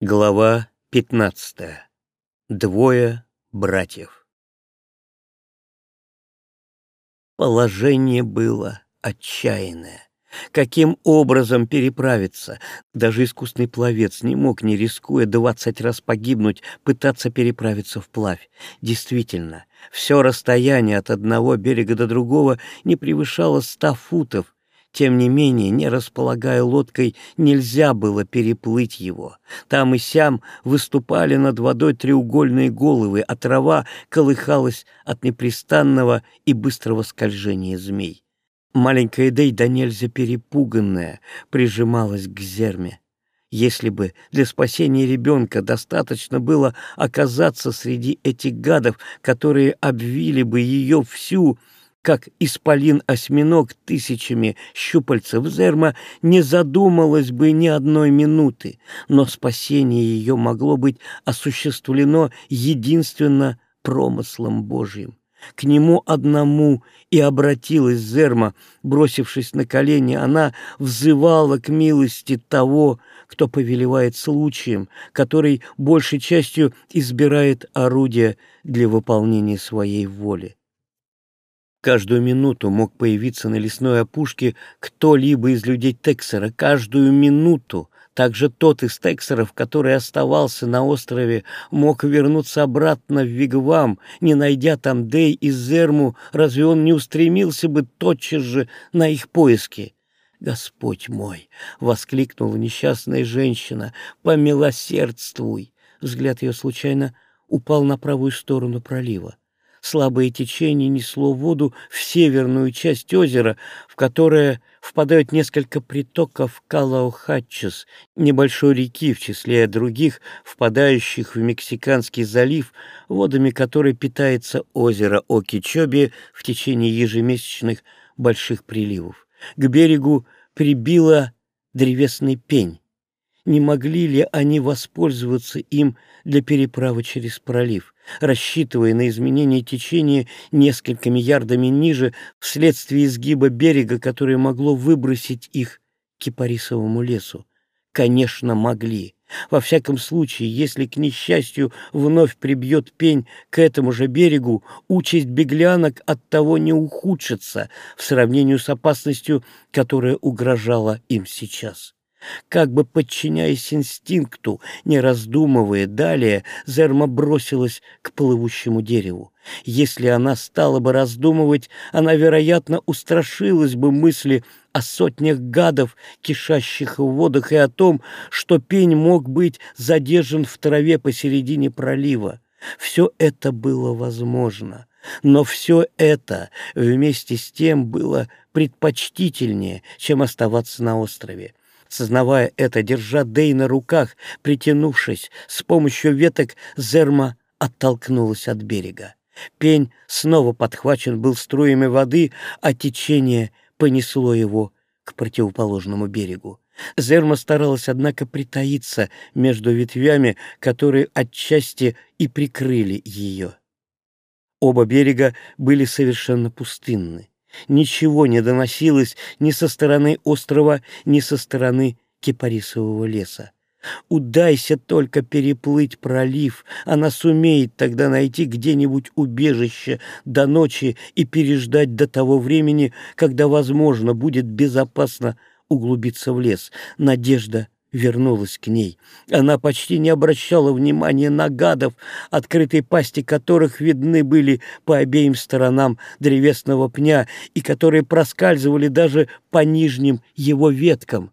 Глава 15. Двое братьев. Положение было отчаянное. Каким образом переправиться? Даже искусный пловец не мог, не рискуя двадцать раз погибнуть, пытаться переправиться вплавь. Действительно, все расстояние от одного берега до другого не превышало ста футов, тем не менее, не располагая лодкой, нельзя было переплыть его. Там и сям выступали над водой треугольные головы, а трава колыхалась от непрестанного и быстрого скольжения змей. Маленькая Дэй, да нельзя перепуганная, прижималась к зерме. Если бы для спасения ребенка достаточно было оказаться среди этих гадов, которые обвили бы ее всю, как исполин-осьминог тысячами щупальцев Зерма, не задумалась бы ни одной минуты, но спасение ее могло быть осуществлено единственно промыслом Божьим. К нему одному и обратилась Зерма, бросившись на колени, она взывала к милости того, кто повелевает случаем, который большей частью избирает орудие для выполнения своей воли. Каждую минуту мог появиться на лесной опушке кто-либо из людей Тексера. Каждую минуту также тот из Тексеров, который оставался на острове, мог вернуться обратно в Вигвам, не найдя там Дей и Зерму, разве он не устремился бы тотчас же на их поиски? «Господь мой!» — воскликнула несчастная женщина. «Помилосердствуй!» Взгляд ее случайно упал на правую сторону пролива. Слабое течение несло воду в северную часть озера, в которое впадают несколько притоков Калаохатчес, небольшой реки, в числе других, впадающих в Мексиканский залив, водами которой питается озеро Окичоби в течение ежемесячных больших приливов. К берегу прибило древесный пень. Не могли ли они воспользоваться им для переправы через пролив? рассчитывая на изменение течения несколькими ярдами ниже вследствие изгиба берега, которое могло выбросить их к кипарисовому лесу. Конечно, могли. Во всяком случае, если, к несчастью, вновь прибьет пень к этому же берегу, участь беглянок от того не ухудшится в сравнении с опасностью, которая угрожала им сейчас. Как бы подчиняясь инстинкту, не раздумывая далее, Зерма бросилась к плывущему дереву. Если она стала бы раздумывать, она, вероятно, устрашилась бы мысли о сотнях гадов, кишащих в водах, и о том, что пень мог быть задержан в траве посередине пролива. Все это было возможно. Но все это вместе с тем было предпочтительнее, чем оставаться на острове. Сознавая это, держа Дэй на руках, притянувшись, с помощью веток Зерма оттолкнулась от берега. Пень снова подхвачен был струями воды, а течение понесло его к противоположному берегу. Зерма старалась, однако, притаиться между ветвями, которые отчасти и прикрыли ее. Оба берега были совершенно пустынны. Ничего не доносилось ни со стороны острова, ни со стороны кипарисового леса. Удайся только переплыть пролив, она сумеет тогда найти где-нибудь убежище до ночи и переждать до того времени, когда, возможно, будет безопасно углубиться в лес. Надежда вернулась к ней. Она почти не обращала внимания на гадов, открытые пасти которых видны были по обеим сторонам древесного пня и которые проскальзывали даже по нижним его веткам.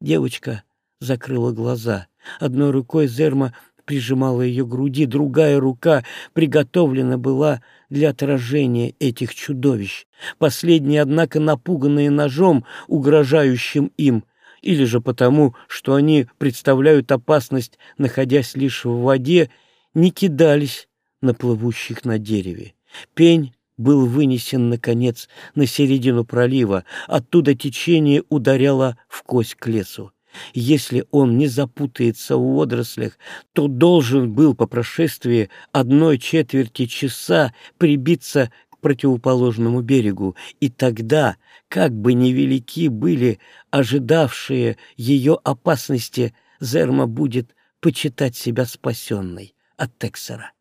Девочка закрыла глаза. Одной рукой Зерма прижимала ее груди, другая рука приготовлена была для отражения этих чудовищ. Последние, однако, напуганные ножом, угрожающим им, — или же потому, что они представляют опасность, находясь лишь в воде, не кидались на плывущих на дереве. Пень был вынесен, наконец, на середину пролива, оттуда течение ударяло в кость к лесу. Если он не запутается в водорослях, то должен был по прошествии одной четверти часа прибиться противоположному берегу, и тогда, как бы невелики были ожидавшие ее опасности, Зерма будет почитать себя спасенной от Тексера.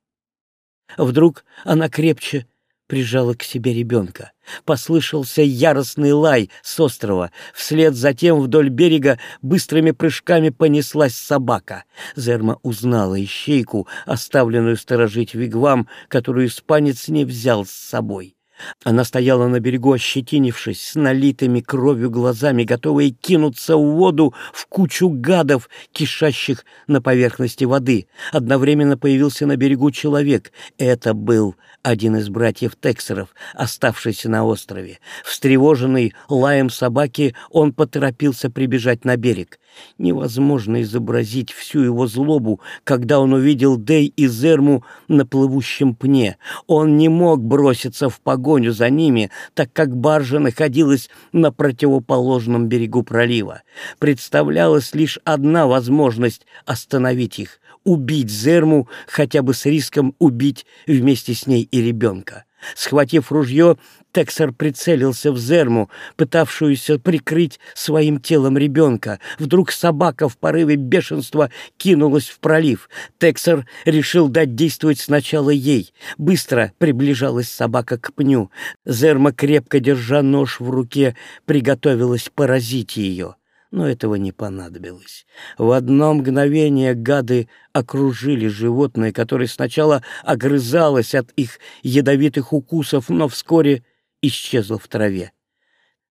Вдруг она крепче прижала к себе ребенка. Послышался яростный лай с острова. Вслед за тем вдоль берега быстрыми прыжками понеслась собака. Зерма узнала ищейку, оставленную сторожить вигвам, которую испанец не взял с собой. Она стояла на берегу, ощетинившись, с налитыми кровью глазами, готовая кинуться в воду в кучу гадов, кишащих на поверхности воды. Одновременно появился на берегу человек. Это был один из братьев Тексеров, оставшийся на острове. Встревоженный лаем собаки, он поторопился прибежать на берег. Невозможно изобразить всю его злобу, когда он увидел Дэй и Зерму на плывущем пне. Он не мог броситься в погоню за ними, так как баржа находилась на противоположном берегу пролива. Представлялась лишь одна возможность остановить их — убить Зерму, хотя бы с риском убить вместе с ней и ребенка. Схватив ружье, Тексер прицелился в Зерму, пытавшуюся прикрыть своим телом ребенка. Вдруг собака в порыве бешенства кинулась в пролив. Тексер решил дать действовать сначала ей. Быстро приближалась собака к пню. Зерма, крепко держа нож в руке, приготовилась поразить ее но этого не понадобилось. В одно мгновение гады окружили животное, которое сначала огрызалось от их ядовитых укусов, но вскоре исчезло в траве.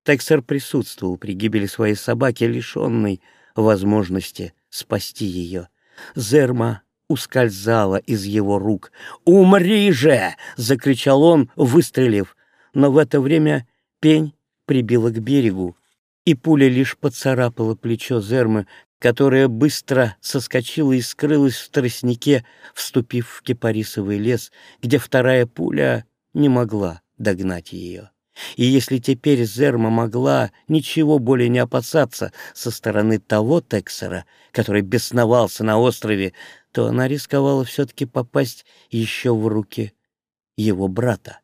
Тексер присутствовал при гибели своей собаки, лишенной возможности спасти ее. Зерма ускользала из его рук. «Умри же!» — закричал он, выстрелив. Но в это время пень прибила к берегу, и пуля лишь поцарапала плечо Зермы, которая быстро соскочила и скрылась в тростнике, вступив в кипарисовый лес, где вторая пуля не могла догнать ее. И если теперь Зерма могла ничего более не опасаться со стороны того Тексера, который бесновался на острове, то она рисковала все-таки попасть еще в руки его брата.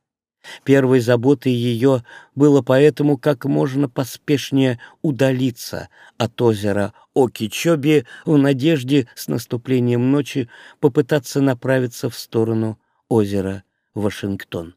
Первой заботой ее было поэтому как можно поспешнее удалиться от озера Окичоби в надежде с наступлением ночи попытаться направиться в сторону озера Вашингтон.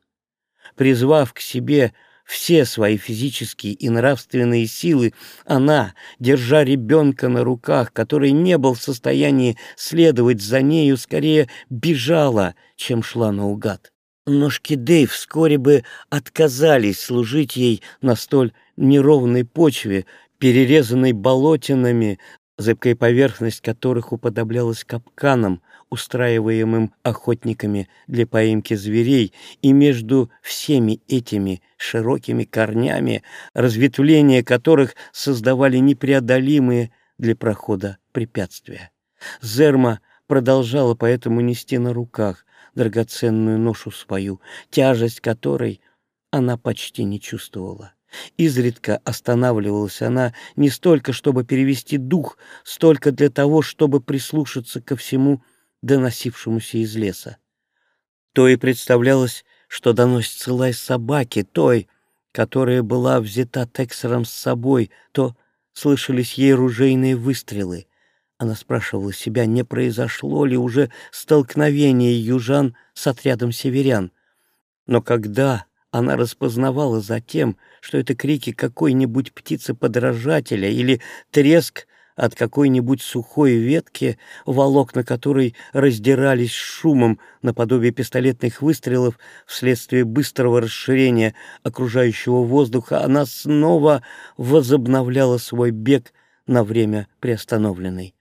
Призвав к себе все свои физические и нравственные силы, она, держа ребенка на руках, который не был в состоянии следовать за нею, скорее бежала, чем шла наугад. Ножки Дэйв вскоре бы отказались служить ей на столь неровной почве, перерезанной болотинами, зыбкая поверхность которых уподоблялась капканам, устраиваемым охотниками для поимки зверей, и между всеми этими широкими корнями, разветвления которых создавали непреодолимые для прохода препятствия. Зерма продолжала поэтому нести на руках драгоценную ношу свою, тяжесть которой она почти не чувствовала. Изредка останавливалась она не столько, чтобы перевести дух, столько для того, чтобы прислушаться ко всему доносившемуся из леса. То и представлялось, что доносится лай собаки, той, которая была взята Тексером с собой, то слышались ей ружейные выстрелы, она спрашивала себя, не произошло ли уже столкновение южан с отрядом северян. Но когда она распознавала за тем, что это крики какой-нибудь птицы-подражателя или треск от какой-нибудь сухой ветки, волокна которой раздирались шумом наподобие пистолетных выстрелов вследствие быстрого расширения окружающего воздуха, она снова возобновляла свой бег на время приостановленный.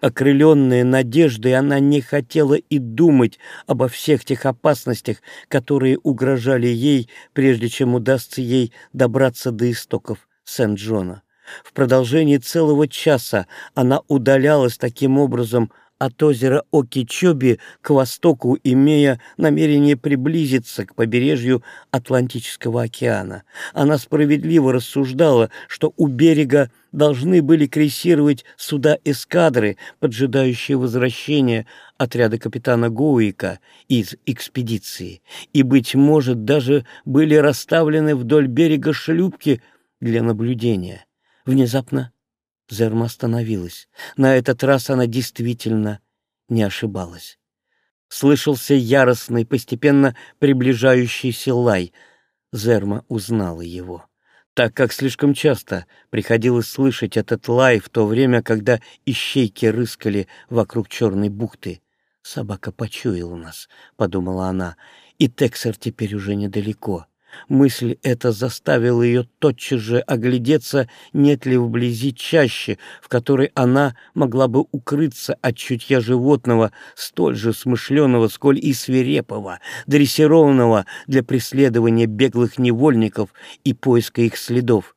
Окрыленная надеждой, она не хотела и думать обо всех тех опасностях, которые угрожали ей, прежде чем удастся ей добраться до истоков Сент-Джона. В продолжении целого часа она удалялась таким образом от озера Окичоби к востоку, имея намерение приблизиться к побережью Атлантического океана. Она справедливо рассуждала, что у берега должны были крейсировать суда эскадры, поджидающие возвращения отряда капитана Гоуика из экспедиции, и, быть может, даже были расставлены вдоль берега шлюпки для наблюдения. Внезапно Зерма остановилась. На этот раз она действительно не ошибалась. Слышался яростный, постепенно приближающийся лай. Зерма узнала его, так как слишком часто приходилось слышать этот лай в то время, когда ищейки рыскали вокруг черной бухты. «Собака почуяла нас», — подумала она, — «и Тексер теперь уже недалеко». Мысль эта заставила ее тотчас же оглядеться, нет ли вблизи чаще, в которой она могла бы укрыться от чутья животного, столь же смышленого, сколь и свирепого, дрессированного для преследования беглых невольников и поиска их следов.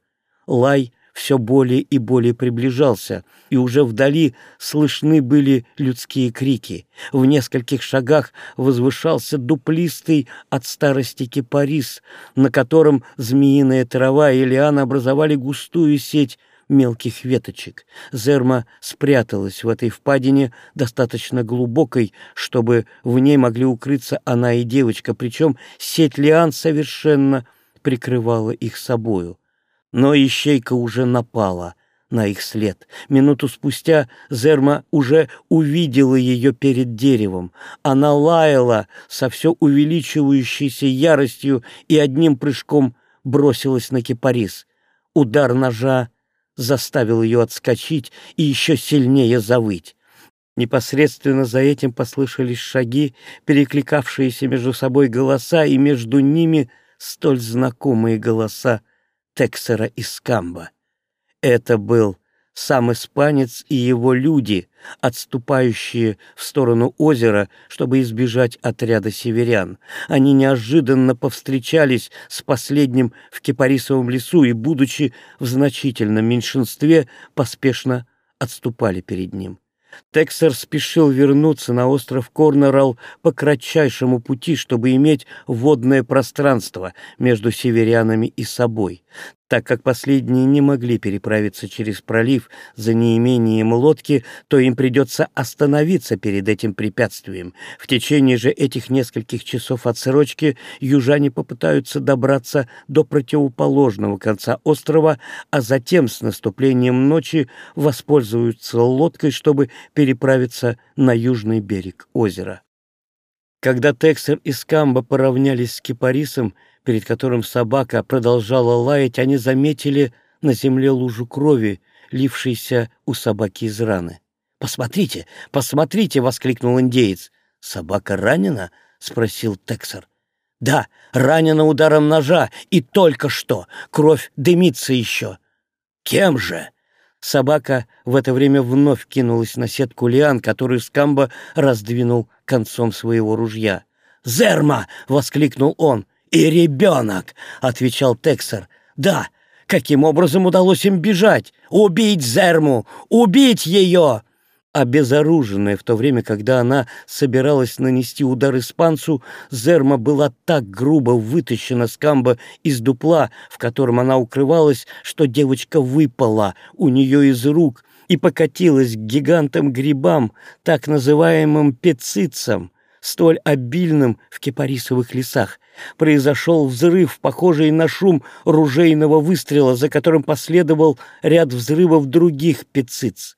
Лай все более и более приближался, и уже вдали слышны были людские крики. В нескольких шагах возвышался дуплистый от старости кипарис, на котором змеиная трава и лиан образовали густую сеть мелких веточек. Зерма спряталась в этой впадине, достаточно глубокой, чтобы в ней могли укрыться она и девочка, причем сеть лиан совершенно прикрывала их собою. Но ищейка уже напала на их след. Минуту спустя Зерма уже увидела ее перед деревом. Она лаяла со все увеличивающейся яростью и одним прыжком бросилась на кипарис. Удар ножа заставил ее отскочить и еще сильнее завыть. Непосредственно за этим послышались шаги, перекликавшиеся между собой голоса, и между ними столь знакомые голоса Тексера из Камба. Это был сам испанец и его люди, отступающие в сторону озера, чтобы избежать отряда северян. Они неожиданно повстречались с последним в Кипарисовом лесу и, будучи в значительном меньшинстве, поспешно отступали перед ним. Тексер спешил вернуться на остров Корнерал по кратчайшему пути, чтобы иметь водное пространство между северянами и собой так как последние не могли переправиться через пролив за неимением лодки, то им придется остановиться перед этим препятствием. В течение же этих нескольких часов отсрочки южане попытаются добраться до противоположного конца острова, а затем с наступлением ночи воспользуются лодкой, чтобы переправиться на южный берег озера. Когда Тексер и Скамба поравнялись с Кипарисом, перед которым собака продолжала лаять, они заметили на земле лужу крови, лившейся у собаки из раны. «Посмотрите, посмотрите!» — воскликнул индеец. «Собака ранена?» — спросил Тексер. «Да, ранена ударом ножа, и только что. Кровь дымится еще». «Кем же?» Собака в это время вновь кинулась на сетку лиан, которую Скамба раздвинул концом своего ружья. «Зерма!» — воскликнул он. «И ребенок!» — отвечал Тексер. «Да, каким образом удалось им бежать? Убить Зерму! Убить ее!» Обезоруженная в то время, когда она собиралась нанести удар испанцу, Зерма была так грубо вытащена с камба из дупла, в котором она укрывалась, что девочка выпала у нее из рук и покатилась к гигантам-грибам, так называемым пецицам, столь обильным в кипарисовых лесах. Произошел взрыв, похожий на шум ружейного выстрела, за которым последовал ряд взрывов других пециц.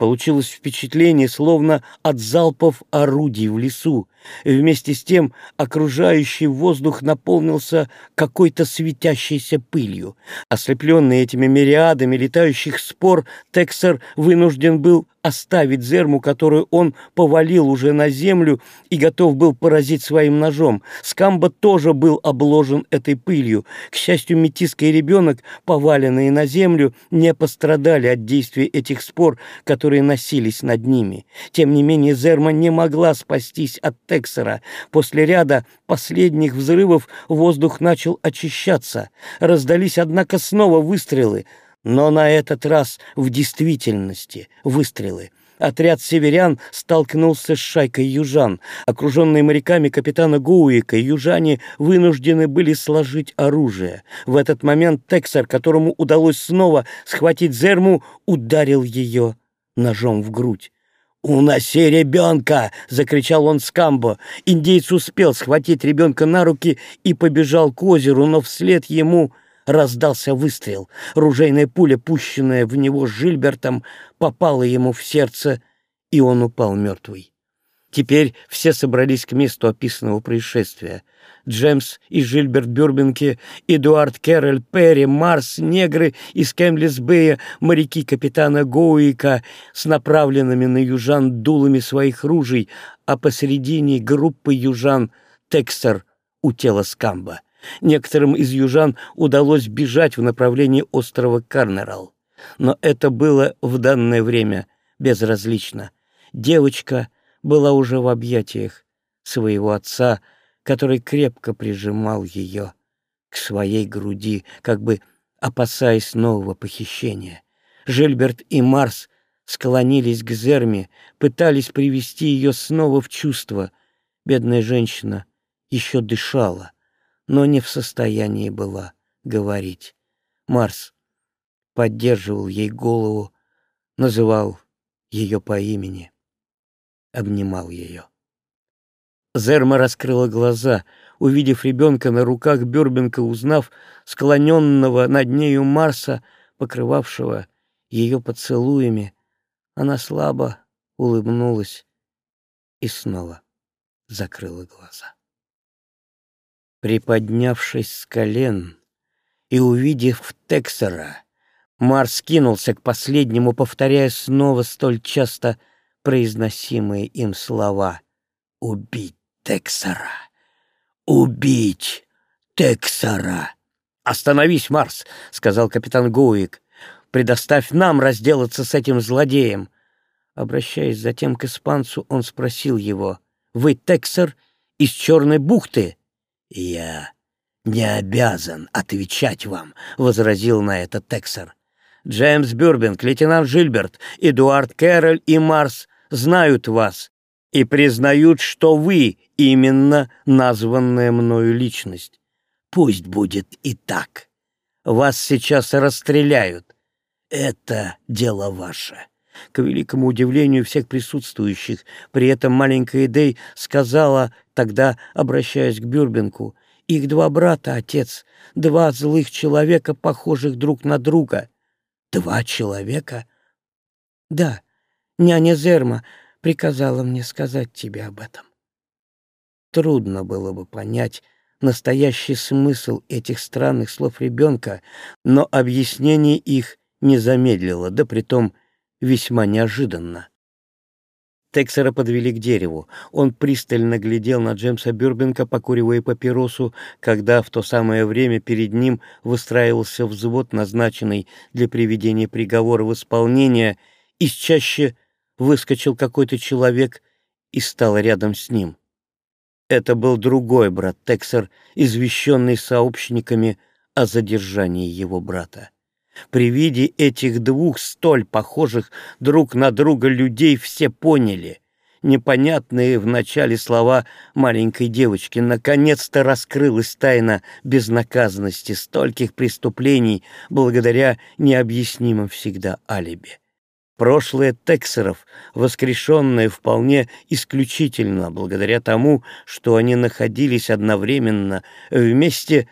Получилось впечатление, словно от залпов орудий в лесу. Вместе с тем окружающий воздух наполнился какой-то светящейся пылью. Ослепленный этими мириадами летающих спор, Тексер вынужден был оставить зерму, которую он повалил уже на землю и готов был поразить своим ножом. Скамба тоже был обложен этой пылью. К счастью, метиска и ребенок, поваленные на землю, не пострадали от действия этих спор, которые носились над ними. Тем не менее, Зерма не могла спастись от Тексера. После ряда последних взрывов воздух начал очищаться. Раздались, однако, снова выстрелы — но на этот раз в действительности выстрелы. Отряд северян столкнулся с шайкой южан. Окруженные моряками капитана Гоуика, южане вынуждены были сложить оружие. В этот момент Тексер, которому удалось снова схватить Зерму, ударил ее ножом в грудь. «Уноси ребенка!» — закричал он с камбо. Индейец успел схватить ребенка на руки и побежал к озеру, но вслед ему раздался выстрел. Ружейная пуля, пущенная в него Жильбертом, попала ему в сердце, и он упал мертвый. Теперь все собрались к месту описанного происшествия. Джемс и Жильберт Бюрбенке, Эдуард Керроль, Перри, Марс, негры из Кемлисбея, моряки капитана Гоуика с направленными на южан дулами своих ружей, а посередине группы южан Тексер у тела Скамба. Некоторым из южан удалось бежать в направлении острова Карнерал. Но это было в данное время безразлично. Девочка была уже в объятиях своего отца, который крепко прижимал ее к своей груди, как бы опасаясь нового похищения. Жильберт и Марс склонились к Зерме, пытались привести ее снова в чувство. Бедная женщина еще дышала, но не в состоянии была говорить. Марс поддерживал ей голову, называл ее по имени, обнимал ее. Зерма раскрыла глаза, увидев ребенка на руках Бёрбенка, узнав склоненного над нею Марса, покрывавшего ее поцелуями, она слабо улыбнулась и снова закрыла глаза. Приподнявшись с колен и увидев Тексера, Марс кинулся к последнему, повторяя снова столь часто произносимые им слова «Убить Тексера! Убить Тексера!» «Остановись, Марс!» — сказал капитан Гоуик. «Предоставь нам разделаться с этим злодеем!» Обращаясь затем к испанцу, он спросил его, «Вы Тексер из Черной бухты?» «Я не обязан отвечать вам», — возразил на это Тексер. «Джеймс Бюрбинг, лейтенант Жильберт, Эдуард Кэрроль и Марс знают вас и признают, что вы именно названная мною личность. Пусть будет и так. Вас сейчас расстреляют. Это дело ваше». К великому удивлению всех присутствующих, при этом маленькая Эдей сказала тогда, обращаясь к Бюрбенку, «Их два брата, отец, два злых человека, похожих друг на друга». «Два человека?» «Да, няня Зерма приказала мне сказать тебе об этом». Трудно было бы понять настоящий смысл этих странных слов ребенка, но объяснение их не замедлило, да притом весьма неожиданно. Тексера подвели к дереву. Он пристально глядел на Джемса Бюрбенка, покуривая папиросу, когда в то самое время перед ним выстраивался взвод, назначенный для приведения приговора в исполнение, из чаще выскочил какой-то человек и стал рядом с ним. Это был другой брат Тексер, извещенный сообщниками о задержании его брата. При виде этих двух столь похожих друг на друга людей все поняли. Непонятные в начале слова маленькой девочки наконец-то раскрылась тайна безнаказанности стольких преступлений благодаря необъяснимым всегда алиби. Прошлое Тексеров, воскрешенное вполне исключительно благодаря тому, что они находились одновременно вместе,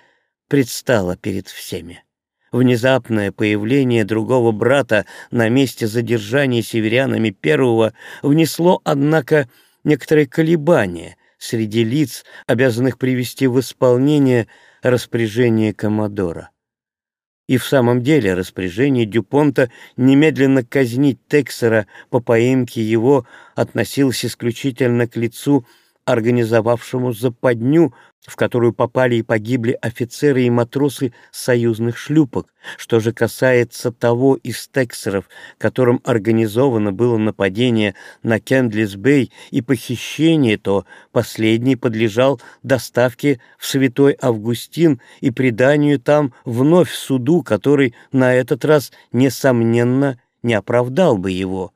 предстало перед всеми. Внезапное появление другого брата на месте задержания северянами первого внесло, однако, некоторые колебания среди лиц, обязанных привести в исполнение распоряжение Коммодора. И в самом деле распоряжение Дюпонта немедленно казнить Тексера по поимке его относилось исключительно к лицу, организовавшему западню в которую попали и погибли офицеры и матросы союзных шлюпок. Что же касается того из тексеров, которым организовано было нападение на Кендлис-Бэй и похищение, то последний подлежал доставке в Святой Августин и преданию там вновь суду, который на этот раз, несомненно, не оправдал бы его.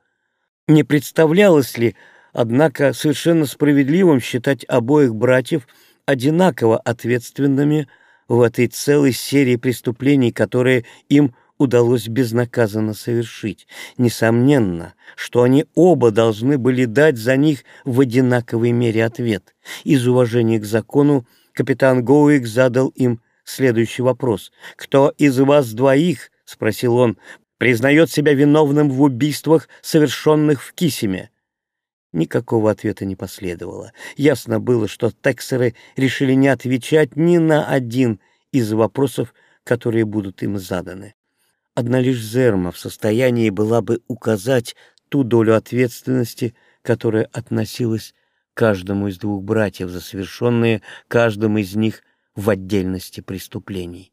Не представлялось ли, однако, совершенно справедливым считать обоих братьев – одинаково ответственными в этой целой серии преступлений, которые им удалось безнаказанно совершить. Несомненно, что они оба должны были дать за них в одинаковой мере ответ. Из уважения к закону капитан Гоуик задал им следующий вопрос. «Кто из вас двоих, — спросил он, — признает себя виновным в убийствах, совершенных в Кисиме?» Никакого ответа не последовало. Ясно было, что тексеры решили не отвечать ни на один из вопросов, которые будут им заданы. Одна лишь Зерма в состоянии была бы указать ту долю ответственности, которая относилась каждому из двух братьев за совершенные каждым из них в отдельности преступлений.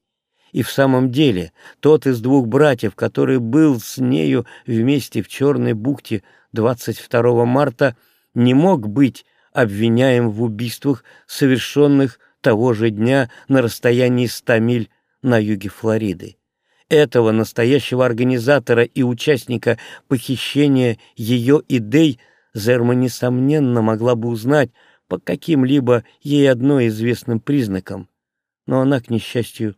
И в самом деле тот из двух братьев, который был с нею вместе в Черной бухте 22 марта, не мог быть обвиняем в убийствах, совершенных того же дня на расстоянии 100 миль на юге Флориды. Этого настоящего организатора и участника похищения ее идей Зерма, несомненно, могла бы узнать по каким-либо ей одной известным признакам, но она, к несчастью,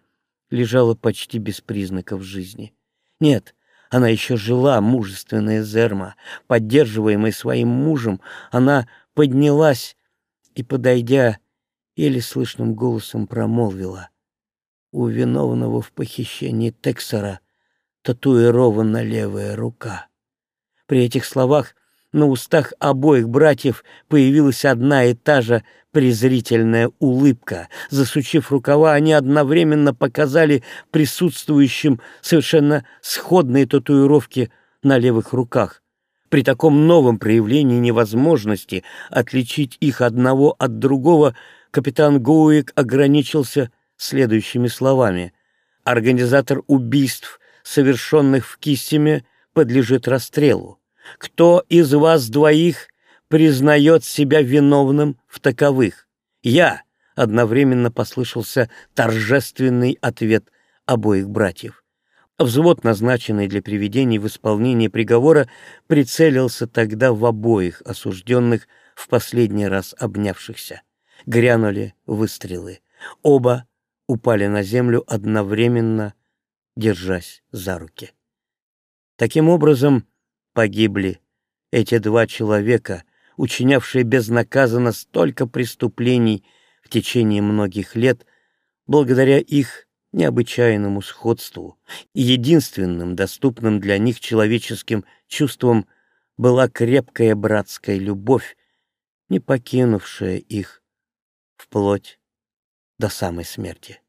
лежала почти без признаков жизни. Нет, она еще жила, мужественная Зерма. Поддерживаемая своим мужем, она поднялась и, подойдя, еле слышным голосом промолвила. У виновного в похищении Тексера татуирована левая рука. При этих словах на устах обоих братьев появилась одна и та же презрительная улыбка. Засучив рукава, они одновременно показали присутствующим совершенно сходные татуировки на левых руках. При таком новом проявлении невозможности отличить их одного от другого капитан Гоуик ограничился следующими словами. «Организатор убийств, совершенных в Киссиме, подлежит расстрелу. Кто из вас двоих признает себя виновным в таковых? Я, одновременно послышался торжественный ответ обоих братьев. Взвод, назначенный для приведения в исполнение приговора, прицелился тогда в обоих осужденных, в последний раз обнявшихся. Грянули выстрелы. Оба упали на землю одновременно, держась за руки. Таким образом, погибли эти два человека, учинявшие безнаказанно столько преступлений в течение многих лет, благодаря их необычайному сходству и единственным доступным для них человеческим чувством была крепкая братская любовь, не покинувшая их вплоть до самой смерти.